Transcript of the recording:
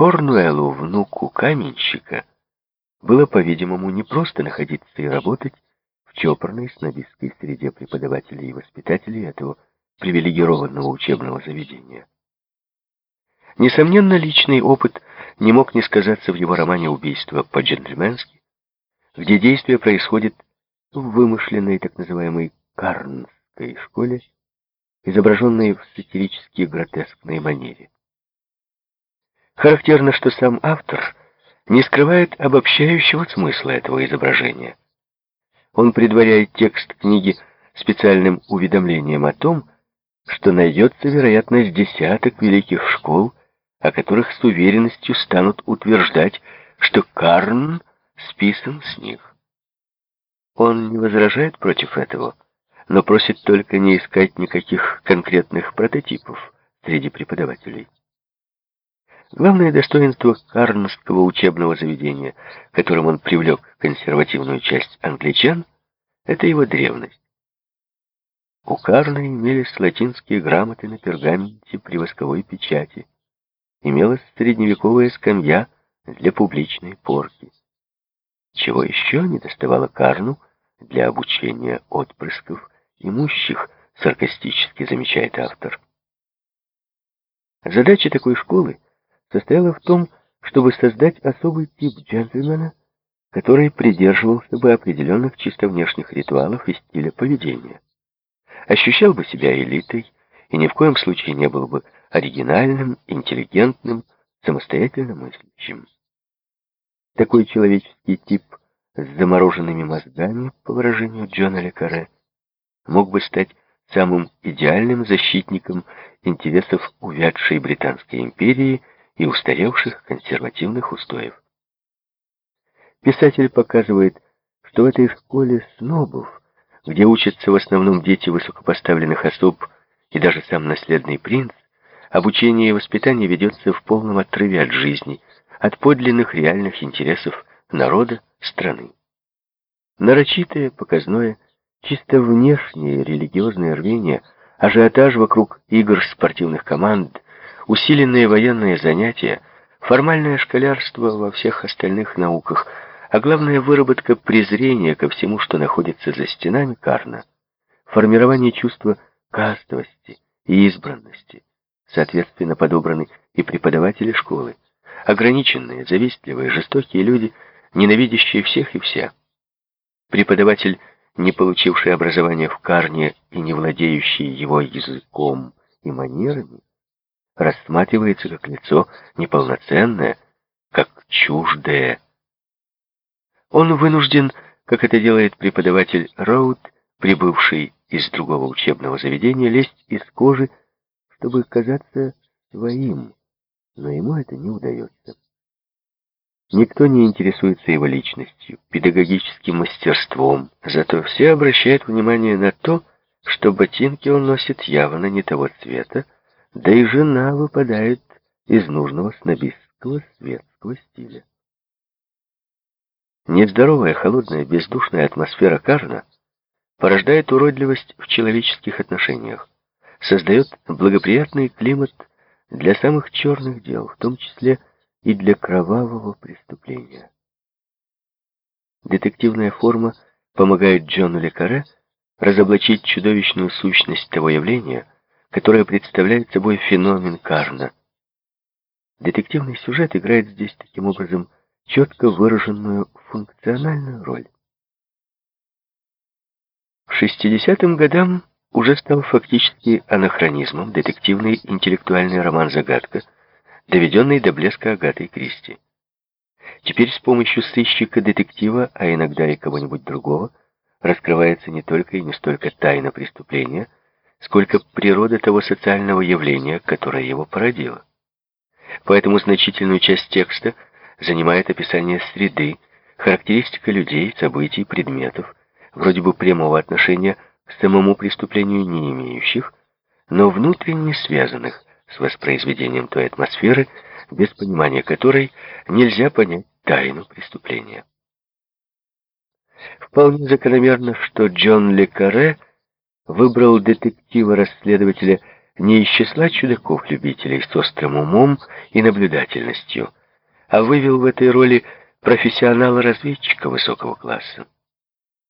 Корнуэлу, внуку каменщика, было, по-видимому, непросто находиться и работать в чопорной снобистской среде преподавателей и воспитателей этого привилегированного учебного заведения. Несомненно, личный опыт не мог не сказаться в его романе «Убийство по-джентльменски», где действие происходит в вымышленной так называемой Карнской школе, изображенной в сатирически гротескной манере. Характерно, что сам автор не скрывает обобщающего смысла этого изображения. Он предваряет текст книги специальным уведомлением о том, что найдется, вероятно, с десяток великих школ, о которых с уверенностью станут утверждать, что Карн списан с них. Он не возражает против этого, но просит только не искать никаких конкретных прототипов среди преподавателей. Главное достоинство Карнского учебного заведения, которым он привлек консервативную часть англичан, это его древность. У Карна имелись латинские грамоты на пергаменте при восковой печати, имелась средневековая скамья для публичной порки. Чего еще не доставало Карну для обучения отпрысков имущих, саркастически замечает автор. Задача такой школы состояла в том, чтобы создать особый тип джентльмена, который придерживался бы определенных чисто внешних ритуалов и стиля поведения. Ощущал бы себя элитой и ни в коем случае не был бы оригинальным, интеллигентным, самостоятельно мыслящим. Такой человеческий тип с замороженными мозгами, по выражению Джона Лекаре, мог бы стать самым идеальным защитником интересов увядшей Британской империи и устаревших консервативных устоев. Писатель показывает, что в этой школе снобов, где учатся в основном дети высокопоставленных особ и даже сам наследный принц, обучение и воспитание ведется в полном отрыве от жизни, от подлинных реальных интересов народа, страны. Нарочитое, показное, чисто внешнее религиозное рвение, ажиотаж вокруг игр спортивных команд, усиленные военные занятия, формальное школярство во всех остальных науках, а главное выработка презрения ко всему, что находится за стенами Карна, формирование чувства кастовости и избранности, соответственно подобраны и преподаватели школы, ограниченные, завистливые, жестокие люди, ненавидящие всех и вся. Преподаватель, не получивший образования в Карне и не владеющий его языком и манерами, рассматривается как лицо неполноценное, как чуждое. Он вынужден, как это делает преподаватель Роуд, прибывший из другого учебного заведения, лезть из кожи, чтобы казаться своим, но ему это не удается. Никто не интересуется его личностью, педагогическим мастерством, зато все обращают внимание на то, что ботинки он носит явно не того цвета, да и жена выпадает из нужного снобистского светского стиля. Нездоровая, холодная, бездушная атмосфера Карна порождает уродливость в человеческих отношениях, создает благоприятный климат для самых черных дел, в том числе и для кровавого преступления. Детективная форма помогает Джону Лекаре разоблачить чудовищную сущность того явления, которое представляет собой феномен Карна. Детективный сюжет играет здесь таким образом четко выраженную функциональную роль. К 60-м годам уже стал фактически анахронизмом детективный интеллектуальный роман-загадка, доведенный до блеска Агатой Кристи. Теперь с помощью сыщика-детектива, а иногда и кого-нибудь другого, раскрывается не только и не столько тайна преступления, сколько природа того социального явления, которое его породило. Поэтому значительную часть текста занимает описание среды, характеристика людей, событий, предметов, вроде бы прямого отношения к самому преступлению не имеющих, но внутренне связанных с воспроизведением той атмосферы, без понимания которой нельзя понять тайну преступления. Вполне закономерно, что Джон Ле Карре выбрал детектива-расследователя не из числа чудаков-любителей с острым умом и наблюдательностью, а вывел в этой роли профессионала-разведчика высокого класса.